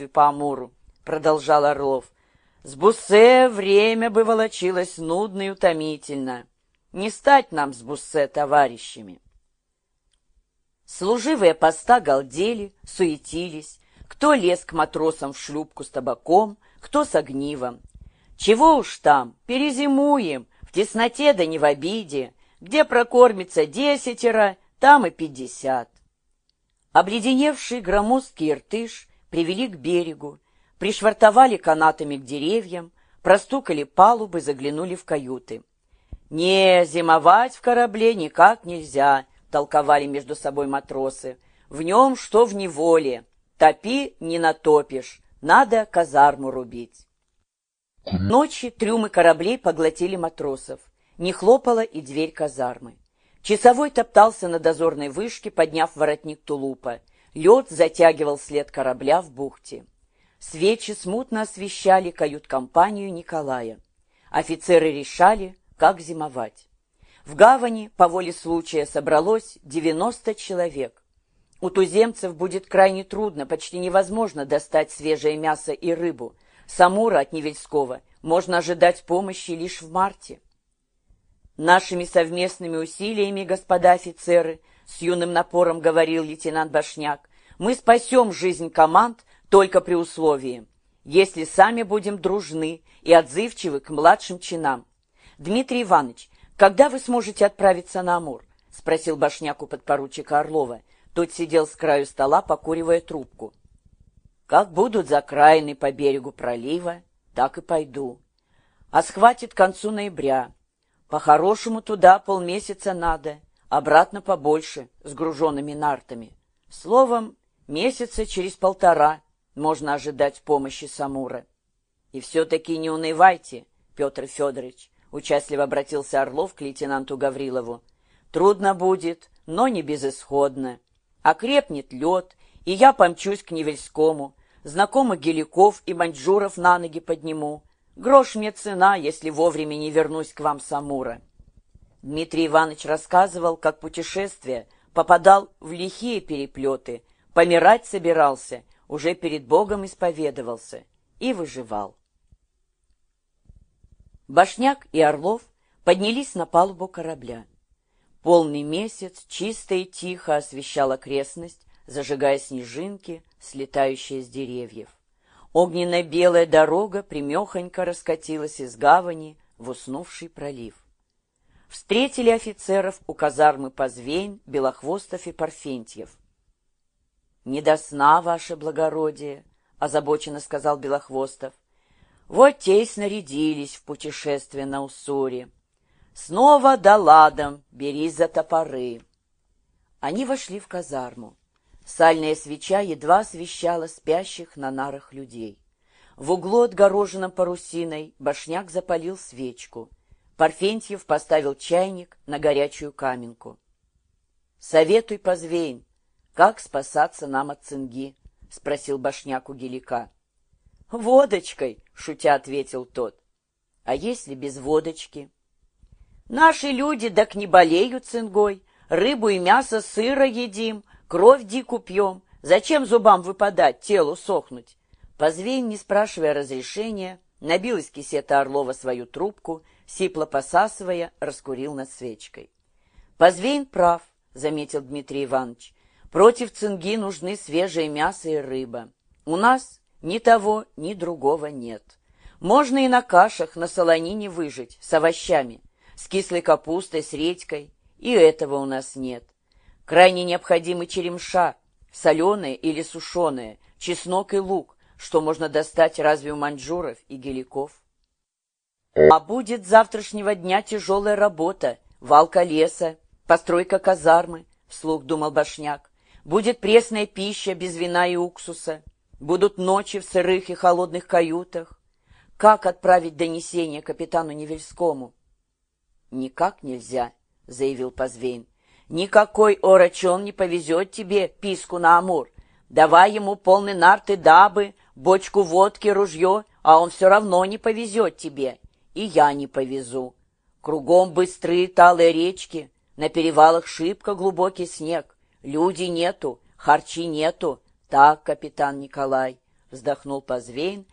путешествий по Амуру, продолжал Орлов. С Буссе время бы волочилось нудно и утомительно. Не стать нам с Буссе товарищами. Служивые поста галдели, суетились, кто лез к матросам в шлюпку с табаком, кто с огнивом. Чего уж там, перезимуем, в тесноте да не в обиде, где прокормится десятеро, там и пятьдесят. Обледеневший громоздкий иртыш привели к берегу, пришвартовали канатами к деревьям, простукали палубы, заглянули в каюты. «Не, зимовать в корабле никак нельзя», — толковали между собой матросы. «В нем что в неволе. Топи не натопишь, надо казарму рубить». Ночи трюмы кораблей поглотили матросов. Не хлопала и дверь казармы. Часовой топтался на дозорной вышке, подняв воротник тулупа. Лед затягивал след корабля в бухте. Свечи смутно освещали кают-компанию Николая. Офицеры решали, как зимовать. В гавани по воле случая собралось 90 человек. У туземцев будет крайне трудно, почти невозможно достать свежее мясо и рыбу. Самура от Невельского можно ожидать помощи лишь в марте. Нашими совместными усилиями, господа офицеры, с юным напором говорил лейтенант Башняк, мы спасем жизнь команд только при условии, если сами будем дружны и отзывчивы к младшим чинам. Дмитрий Иванович, когда вы сможете отправиться на Амур? — спросил башняку подпоручика Орлова. Тот сидел с краю стола, покуривая трубку. Как будут закраины по берегу пролива, так и пойду. А схватит к концу ноября. По-хорошему туда полмесяца надо, обратно побольше, с груженными нартами. Словом, месяца через полтора можно ожидать помощи Самура. И все-таки не унывайте, Петр Федорович, участливо обратился Орлов к лейтенанту Гаврилову. Трудно будет, но не безысходно. Окрепнет лед, и я помчусь к Невельскому, знакомых геликов и маньчжуров на ноги подниму. Грош мне цена, если вовремя не вернусь к вам с Амура. Дмитрий Иванович рассказывал, как путешествие попадал в лихие переплеты, помирать собирался, уже перед Богом исповедовался и выживал. Башняк и Орлов поднялись на палубу корабля. Полный месяц чисто и тихо освещал окрестность, зажигая снежинки, слетающие с деревьев. Огненно-белая дорога примехонько раскатилась из гавани в уснувший пролив. Встретили офицеров у казармы Позвейн, Белохвостов и Парфентьев. «Не до сна, ваше благородие», — озабоченно сказал Белохвостов. «Вот те и снарядились в путешествие на Уссури. Снова да ладом, берись за топоры». Они вошли в казарму. Сальная свеча едва освещала спящих на нарах людей. В углу, отгороженном парусиной, башняк запалил свечку. Парфентьев поставил чайник на горячую каменку. «Советуй, Позвейн, как спасаться нам от цинги?» — спросил башняк у гелика. «Водочкой», — шутя ответил тот. «А если без водочки?» «Наши люди так не болеют цингой, рыбу и мясо сыро едим, кровь дику пьем. Зачем зубам выпадать, телу сохнуть?» Позвейн, не спрашивая разрешения, набил из кисета Орлова свою трубку, сипло посасывая, раскурил над свечкой. «Позвейн прав», — заметил Дмитрий Иванович. Против цинги нужны свежее мясо и рыба. У нас ни того, ни другого нет. Можно и на кашах, на солонине выжить, с овощами, с кислой капустой, с редькой. И этого у нас нет. Крайне необходимы черемша, соленые или сушеные, чеснок и лук, что можно достать разве у маньчжуров и геликов. А будет завтрашнего дня тяжелая работа, валка леса, постройка казармы, вслух думал Башняк. Будет пресная пища без вина и уксуса. Будут ночи в сырых и холодных каютах. Как отправить донесение капитану Невельскому? «Никак нельзя», — заявил Позвейн. «Никакой орачон не повезет тебе писку на Амур. Давай ему полный нарты дабы, бочку водки, ружье, а он все равно не повезет тебе. И я не повезу. Кругом быстрые талые речки, на перевалах шибко глубокий снег. Люди нету, харчи нету. Так, капитан Николай, вздохнул Позвейн